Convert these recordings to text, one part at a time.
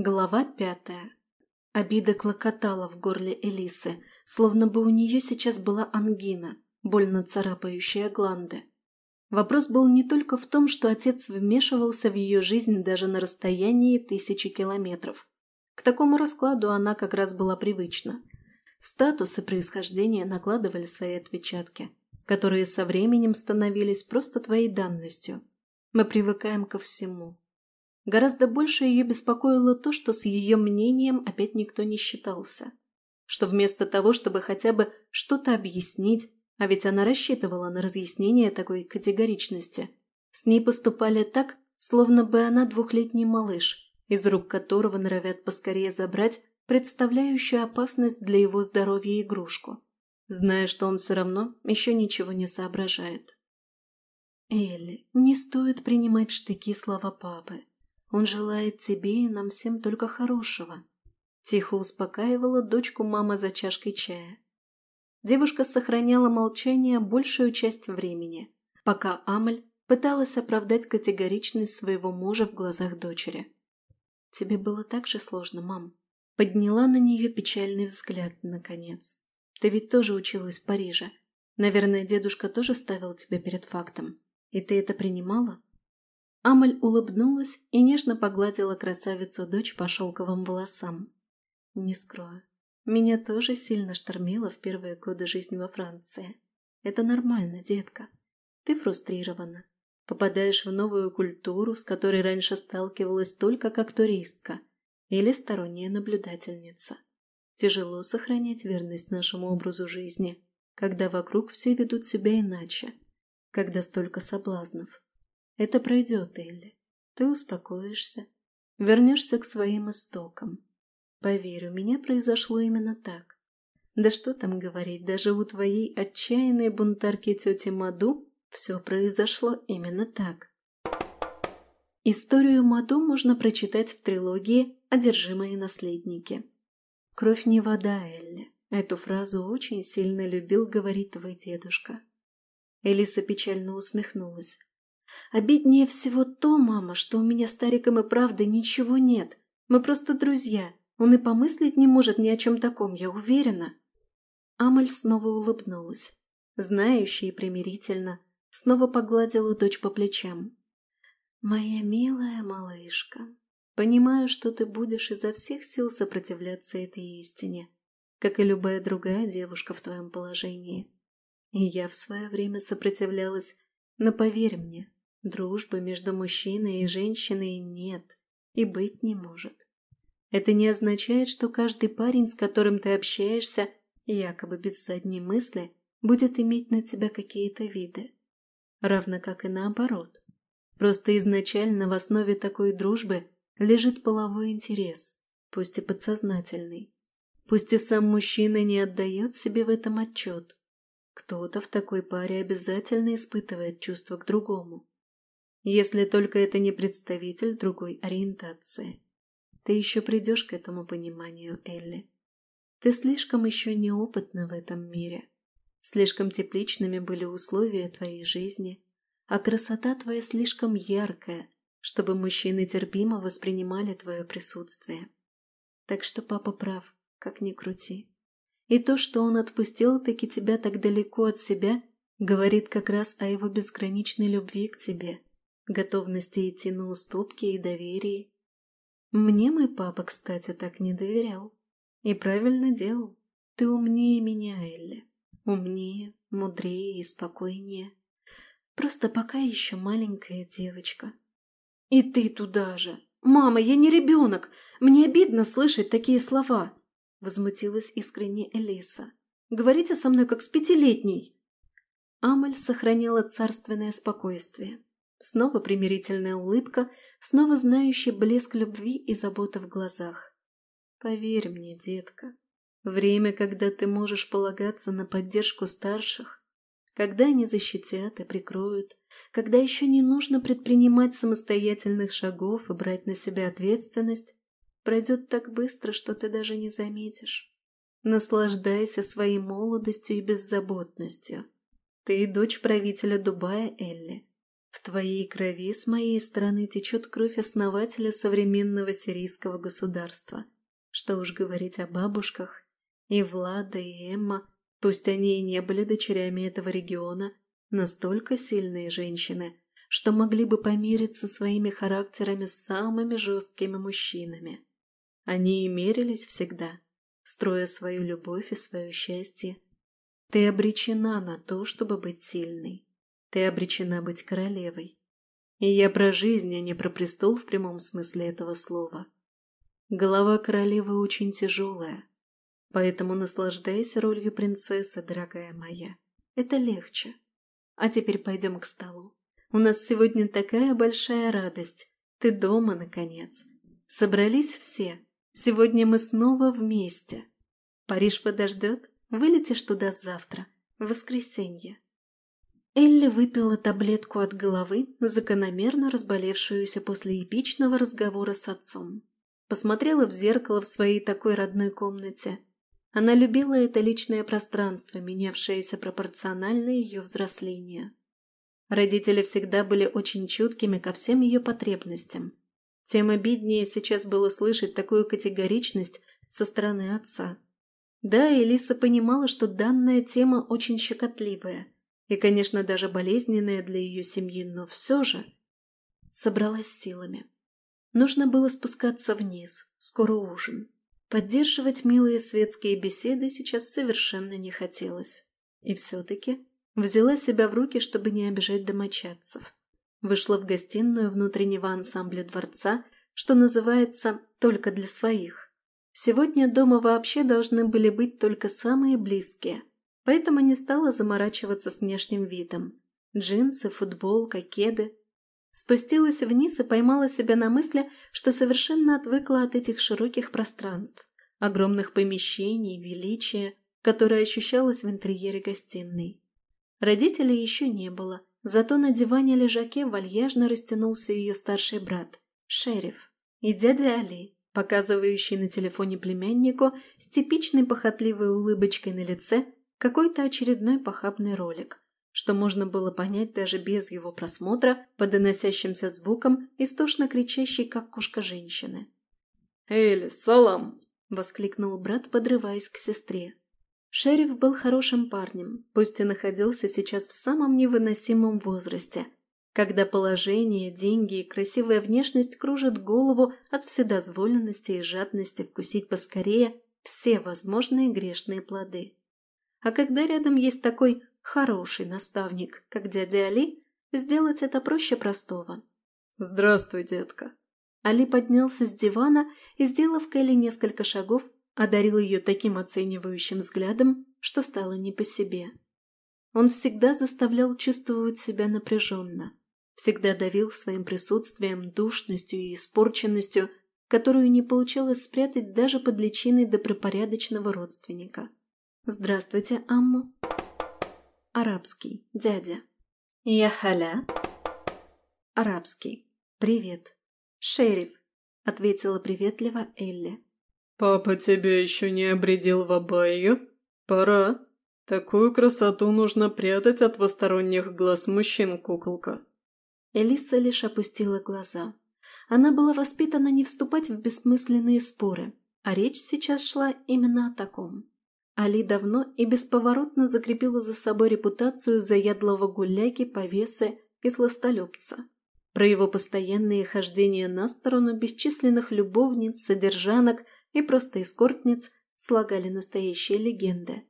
Глава пятая. Обида клокотала в горле Элисы, словно бы у нее сейчас была ангина, больно царапающая гланды. Вопрос был не только в том, что отец вмешивался в ее жизнь даже на расстоянии тысячи километров. К такому раскладу она как раз была привычна. Статус и происхождение накладывали свои отпечатки, которые со временем становились просто твоей данностью. Мы привыкаем ко всему. Гораздо больше ее беспокоило то, что с ее мнением опять никто не считался. Что вместо того, чтобы хотя бы что-то объяснить, а ведь она рассчитывала на разъяснение такой категоричности, с ней поступали так, словно бы она двухлетний малыш, из рук которого норовят поскорее забрать представляющую опасность для его здоровья игрушку, зная, что он все равно еще ничего не соображает. «Элли, не стоит принимать в штыки слова папы. Он желает тебе и нам всем только хорошего», – тихо успокаивала дочку мама за чашкой чая. Девушка сохраняла молчание большую часть времени, пока Амаль пыталась оправдать категоричность своего мужа в глазах дочери. «Тебе было так же сложно, мам?» Подняла на нее печальный взгляд, наконец. «Ты ведь тоже училась в Париже. Наверное, дедушка тоже ставил тебя перед фактом. И ты это принимала?» Амаль улыбнулась и нежно погладила красавицу-дочь по шелковым волосам. «Не скрою, меня тоже сильно штормило в первые годы жизни во Франции. Это нормально, детка. Ты фрустрирована. Попадаешь в новую культуру, с которой раньше сталкивалась только как туристка или сторонняя наблюдательница. Тяжело сохранять верность нашему образу жизни, когда вокруг все ведут себя иначе когда столько соблазнов. Это пройдет, Элли. Ты успокоишься, вернешься к своим истокам. Поверь, у меня произошло именно так. Да что там говорить, даже у твоей отчаянной бунтарки тети Маду все произошло именно так. Историю Маду можно прочитать в трилогии «Одержимые наследники». «Кровь не вода, Элли». Эту фразу очень сильно любил говорить твой дедушка. Элиса печально усмехнулась. «Обиднее всего то, мама, что у меня с Тариком и правда ничего нет. Мы просто друзья. Он и помыслить не может ни о чем таком, я уверена». Амаль снова улыбнулась, знающая и примирительно, снова погладила дочь по плечам. «Моя милая малышка, понимаю, что ты будешь изо всех сил сопротивляться этой истине, как и любая другая девушка в твоем положении. И я в свое время сопротивлялась, но поверь мне, дружбы между мужчиной и женщиной нет и быть не может. Это не означает, что каждый парень, с которым ты общаешься, якобы без задней мысли, будет иметь на тебя какие-то виды. Равно как и наоборот. Просто изначально в основе такой дружбы лежит половой интерес, пусть и подсознательный. Пусть и сам мужчина не отдает себе в этом отчет. Кто-то в такой паре обязательно испытывает чувство к другому. Если только это не представитель другой ориентации. Ты еще придешь к этому пониманию, Элли. Ты слишком еще неопытна в этом мире. Слишком тепличными были условия твоей жизни, а красота твоя слишком яркая, чтобы мужчины терпимо воспринимали твое присутствие. Так что папа прав, как ни крути. И то, что он отпустил таки тебя так далеко от себя, говорит как раз о его безграничной любви к тебе, готовности идти на уступки и доверии. Мне мой папа, кстати, так не доверял. И правильно делал. Ты умнее меня, Элли. Умнее, мудрее и спокойнее. Просто пока еще маленькая девочка. И ты туда же. Мама, я не ребенок. Мне обидно слышать такие слова. – возмутилась искренне Элиса. «Говорите со мной, как с пятилетней!» Амаль сохранила царственное спокойствие. Снова примирительная улыбка, снова знающий блеск любви и заботы в глазах. «Поверь мне, детка, время, когда ты можешь полагаться на поддержку старших, когда они защитят и прикроют, когда еще не нужно предпринимать самостоятельных шагов и брать на себя ответственность, пройдет так быстро, что ты даже не заметишь. Наслаждайся своей молодостью и беззаботностью. Ты дочь правителя Дубая, Элли. В твоей крови с моей стороны течет кровь основателя современного сирийского государства. Что уж говорить о бабушках. И Влада, и Эмма, пусть они и не были дочерями этого региона, настолько сильные женщины, что могли бы помириться своими характерами с самыми жесткими мужчинами. Они и мерились всегда, строя свою любовь и свое счастье. Ты обречена на то, чтобы быть сильной. Ты обречена быть королевой. И я про жизнь, а не про престол в прямом смысле этого слова. Голова королевы очень тяжелая, поэтому наслаждайся ролью принцессы, дорогая моя. Это легче. А теперь пойдем к столу. У нас сегодня такая большая радость. Ты дома, наконец. Собрались все. Сегодня мы снова вместе. Париж подождет. Вылетишь туда завтра, в воскресенье. Элли выпила таблетку от головы, закономерно разболевшуюся после эпичного разговора с отцом. Посмотрела в зеркало в своей такой родной комнате. Она любила это личное пространство, менявшееся пропорционально ее взрослению. Родители всегда были очень чуткими ко всем ее потребностям. Тем обиднее сейчас было слышать такую категоричность со стороны отца. Да, Элиса понимала, что данная тема очень щекотливая – и, конечно, даже болезненная для ее семьи, но все же собралась силами. Нужно было спускаться вниз, скоро ужин. Поддерживать милые светские беседы сейчас совершенно не хотелось. И все-таки взяла себя в руки, чтобы не обижать домочадцев. Вышла в гостиную внутреннего ансамбля дворца, что называется «только для своих». Сегодня дома вообще должны были быть только самые близкие, поэтому не стала заморачиваться с внешним видом. Джинсы, футболка, кеды. Спустилась вниз и поймала себя на мысли, что совершенно отвыкла от этих широких пространств, огромных помещений, величия, которое ощущалось в интерьере гостиной. Родителей еще не было, зато на диване-лежаке вальяжно растянулся ее старший брат, шериф, и дядя Али, показывающий на телефоне племяннику с типичной похотливой улыбочкой на лице какой-то очередной похабный ролик, что можно было понять даже без его просмотра по доносящимся звукам, истошно кричащей, как кошка женщины. «Элли, салам!» – воскликнул брат, подрываясь к сестре. Шериф был хорошим парнем, пусть и находился сейчас в самом невыносимом возрасте, когда положение, деньги и красивая внешность кружат голову от вседозволенности и жадности вкусить поскорее все возможные грешные плоды. А когда рядом есть такой хороший наставник, как дядя Али, сделать это проще простого. «Здравствуй, детка!» Али поднялся с дивана и, сделав Келли несколько шагов, одарил ее таким оценивающим взглядом, что стало не по себе. Он всегда заставлял чувствовать себя напряженно, всегда давил своим присутствием, душностью и испорченностью, которую не получалось спрятать даже под личиной добропорядочного родственника. «Здравствуйте, Амму». Арабский. Дядя. «Я халя». Арабский. «Привет». «Шериф», — ответила приветливо Элли. «Папа тебя еще не обредил в абайю? Пора. Такую красоту нужно прятать от посторонних глаз мужчин, куколка». Элиса лишь опустила глаза. Она была воспитана не вступать в бессмысленные споры, а речь сейчас шла именно о таком. Али давно и бесповоротно закрепила за собой репутацию заядлого гуляки, повесы и сластолюбца. Про его постоянные хождения на сторону бесчисленных любовниц, содержанок и просто эскортниц слагали настоящие легенды.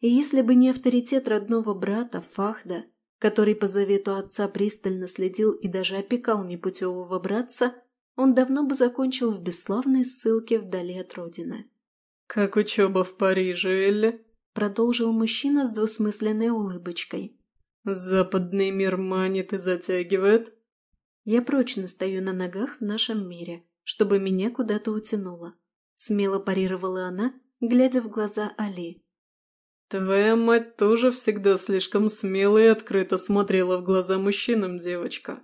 И если бы не авторитет родного брата Фахда, который по завету отца пристально следил и даже опекал непутевого братца, он давно бы закончил в бесславной ссылке вдали от родины. «Как учеба в Париже, Элли?» – продолжил мужчина с двусмысленной улыбочкой. «Западный мир манит и затягивает?» «Я прочно стою на ногах в нашем мире, чтобы меня куда-то утянуло», – смело парировала она, глядя в глаза Али. «Твоя мать тоже всегда слишком смело и открыто смотрела в глаза мужчинам, девочка.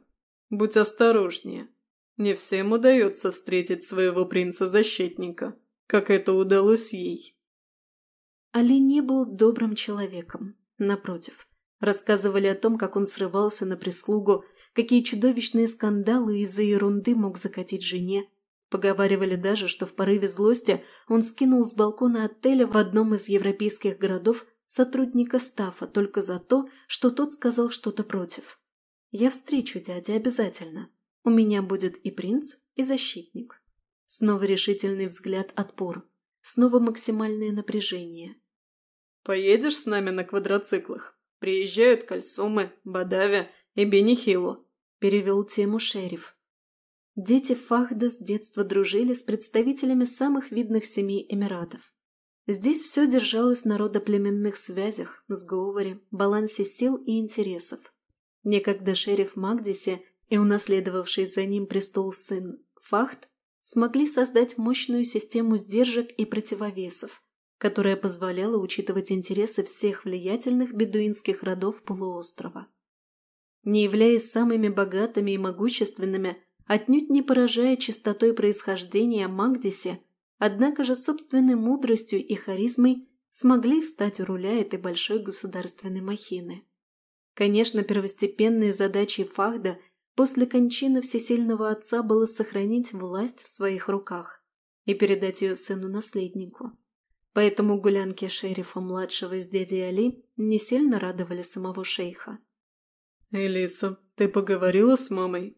Будь осторожнее. Не всем удается встретить своего принца-защитника» как это удалось ей. Али не был добрым человеком, напротив. Рассказывали о том, как он срывался на прислугу, какие чудовищные скандалы из-за ерунды мог закатить жене. Поговаривали даже, что в порыве злости он скинул с балкона отеля в одном из европейских городов сотрудника стафа только за то, что тот сказал что-то против. «Я встречу дядя обязательно. У меня будет и принц, и защитник». Снова решительный взгляд отпор. Снова максимальное напряжение. «Поедешь с нами на квадроциклах? Приезжают Кальсумы, Бадави и Бенихилу», – перевел тему шериф. Дети Фахда с детства дружили с представителями самых видных семей Эмиратов. Здесь все держалось на родоплеменных связях, сговоре, балансе сил и интересов. Некогда шериф Магдисе и унаследовавший за ним престол сын Фахд смогли создать мощную систему сдержек и противовесов, которая позволяла учитывать интересы всех влиятельных бедуинских родов полуострова. Не являясь самыми богатыми и могущественными, отнюдь не поражая чистотой происхождения Магдисе, однако же собственной мудростью и харизмой смогли встать у руля этой большой государственной махины. Конечно, первостепенной задачей Фахда – После кончины всесильного отца было сохранить власть в своих руках и передать ее сыну-наследнику. Поэтому гулянки шерифа-младшего с дядей Али не сильно радовали самого шейха. «Элиса, ты поговорила с мамой?»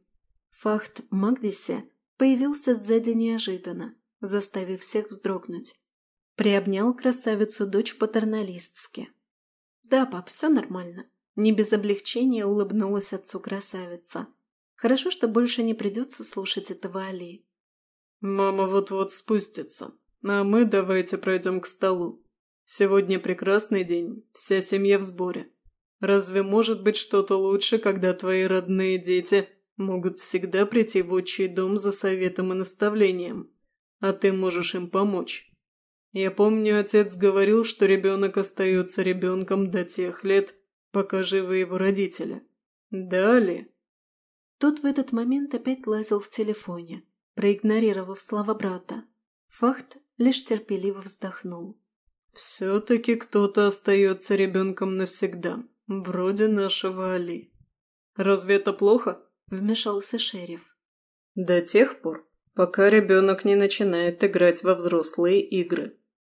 Фахт Магдисе появился сзади неожиданно, заставив всех вздрогнуть. Приобнял красавицу-дочь патерналистски. «Да, пап, все нормально». Не без облегчения улыбнулась отцу красавица. Хорошо, что больше не придется слушать этого Али. «Мама вот-вот спустится, а мы давайте пройдем к столу. Сегодня прекрасный день, вся семья в сборе. Разве может быть что-то лучше, когда твои родные дети могут всегда прийти в отчий дом за советом и наставлением, а ты можешь им помочь?» Я помню, отец говорил, что ребенок остается ребенком до тех лет, пока живы его родители. Далее. Тот в этот момент опять лазил в телефоне, проигнорировав слова брата. Фахт лишь терпеливо вздохнул. «Все-таки кто-то остается ребенком навсегда, вроде нашего Али. Разве это плохо?» – вмешался шериф. «До тех пор, пока ребенок не начинает играть во взрослые игры»,